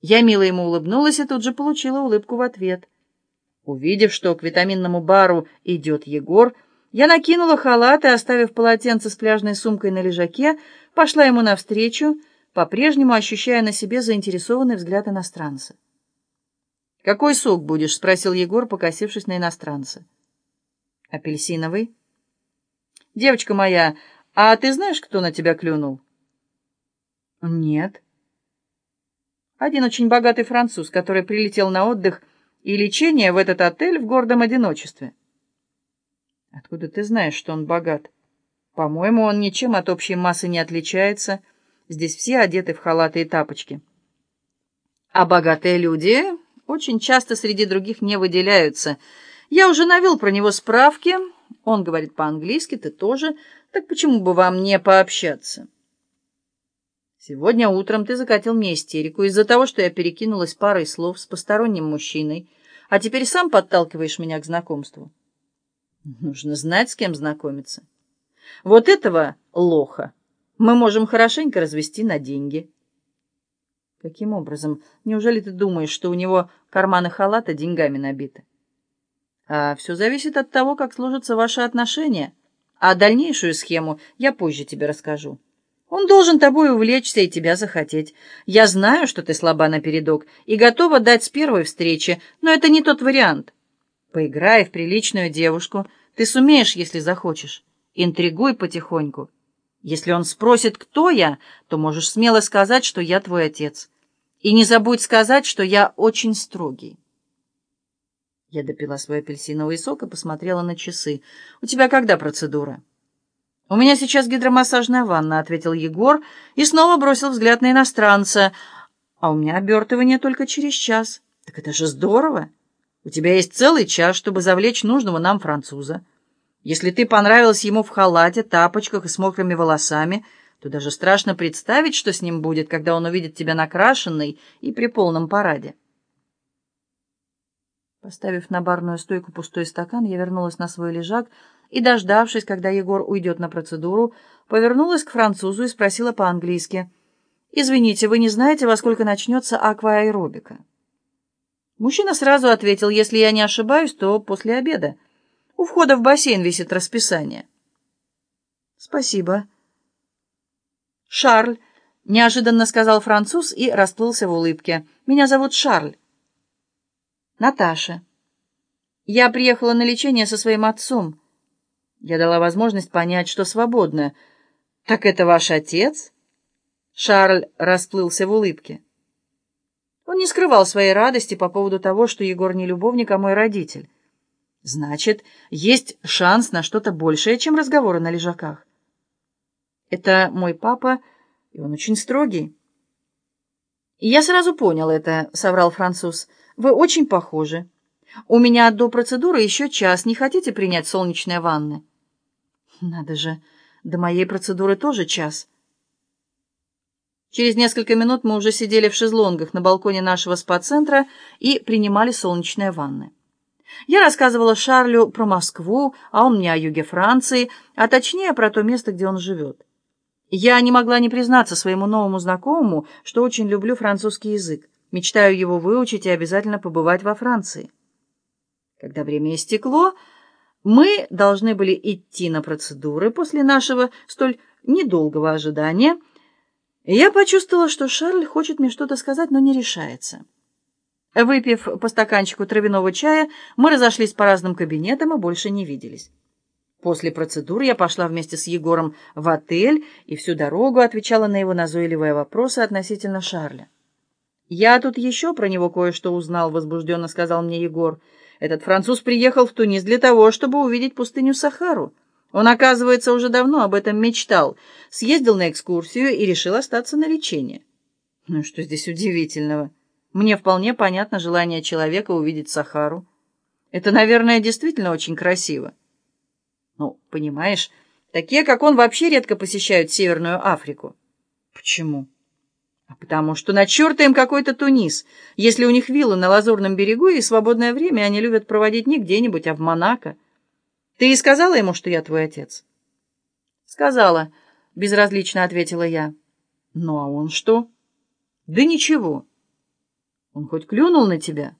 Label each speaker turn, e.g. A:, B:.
A: Я мило ему улыбнулась и тут же получила улыбку в ответ. Увидев, что к витаминному бару идет Егор, я накинула халат и, оставив полотенце с пляжной сумкой на лежаке, пошла ему навстречу, по-прежнему ощущая на себе заинтересованный взгляд иностранца. «Какой сок будешь?» — спросил Егор, покосившись на иностранца. «Апельсиновый». «Девочка моя, а ты знаешь, кто на тебя клюнул?» «Нет». «Один очень богатый француз, который прилетел на отдых и лечение в этот отель в гордом одиночестве». «Откуда ты знаешь, что он богат?» «По-моему, он ничем от общей массы не отличается. Здесь все одеты в халаты и тапочки». «А богатые люди очень часто среди других не выделяются. Я уже навел про него справки. Он говорит по-английски, ты тоже. Так почему бы вам не пообщаться?» «Сегодня утром ты закатил мне истерику из-за того, что я перекинулась парой слов с посторонним мужчиной, а теперь сам подталкиваешь меня к знакомству». Нужно знать, с кем знакомиться. Вот этого лоха мы можем хорошенько развести на деньги. Каким образом? Неужели ты думаешь, что у него карманы халата деньгами набиты? А все зависит от того, как сложатся ваши отношения. А дальнейшую схему я позже тебе расскажу. Он должен тобой увлечься и тебя захотеть. Я знаю, что ты слаба напередок и готова дать с первой встречи, но это не тот вариант. Поиграй в приличную девушку. Ты сумеешь, если захочешь. Интригуй потихоньку. Если он спросит, кто я, то можешь смело сказать, что я твой отец. И не забудь сказать, что я очень строгий. Я допила свой апельсиновый сок и посмотрела на часы. «У тебя когда процедура?» «У меня сейчас гидромассажная ванна», — ответил Егор и снова бросил взгляд на иностранца. «А у меня обертывание только через час». «Так это же здорово!» У тебя есть целый час, чтобы завлечь нужного нам француза. Если ты понравилась ему в халате, тапочках и с мокрыми волосами, то даже страшно представить, что с ним будет, когда он увидит тебя накрашенной и при полном параде. Поставив на барную стойку пустой стакан, я вернулась на свой лежак и, дождавшись, когда Егор уйдет на процедуру, повернулась к французу и спросила по-английски. «Извините, вы не знаете, во сколько начнется акваэробика?» Мужчина сразу ответил, если я не ошибаюсь, то после обеда. У входа в бассейн висит расписание. Спасибо. Шарль, неожиданно сказал француз и расплылся в улыбке. Меня зовут Шарль. Наташа. Я приехала на лечение со своим отцом. Я дала возможность понять, что свободна. Так это ваш отец? Шарль расплылся в улыбке. Он не скрывал своей радости по поводу того, что Егор не любовник, а мой родитель. Значит, есть шанс на что-то большее, чем разговоры на лежаках. Это мой папа, и он очень строгий. «Я сразу понял это», — соврал француз. «Вы очень похожи. У меня до процедуры еще час. Не хотите принять солнечные ванны?» «Надо же, до моей процедуры тоже час». Через несколько минут мы уже сидели в шезлонгах на балконе нашего спа-центра и принимали солнечные ванны. Я рассказывала Шарлю про Москву, а он мне о юге Франции, а точнее про то место, где он живет. Я не могла не признаться своему новому знакомому, что очень люблю французский язык, мечтаю его выучить и обязательно побывать во Франции. Когда время истекло, мы должны были идти на процедуры после нашего столь недолгого ожидания — я почувствовала, что Шарль хочет мне что-то сказать, но не решается. Выпив по стаканчику травяного чая, мы разошлись по разным кабинетам и больше не виделись. После процедуры я пошла вместе с Егором в отель и всю дорогу отвечала на его назойливые вопросы относительно Шарля. «Я тут еще про него кое-что узнал», — возбужденно сказал мне Егор. «Этот француз приехал в Тунис для того, чтобы увидеть пустыню Сахару». Он, оказывается, уже давно об этом мечтал, съездил на экскурсию и решил остаться на лечение. Ну что здесь удивительного? Мне вполне понятно желание человека увидеть Сахару. Это, наверное, действительно очень красиво. Ну, понимаешь, такие, как он, вообще редко посещают Северную Африку. Почему? А потому что на черта им какой-то Тунис, если у них виллы на Лазурном берегу и свободное время они любят проводить не где-нибудь, а в Монако. Ты и сказала ему, что я твой отец? Сказала, безразлично ответила я. Ну а он что? Да ничего. Он хоть клюнул на тебя?»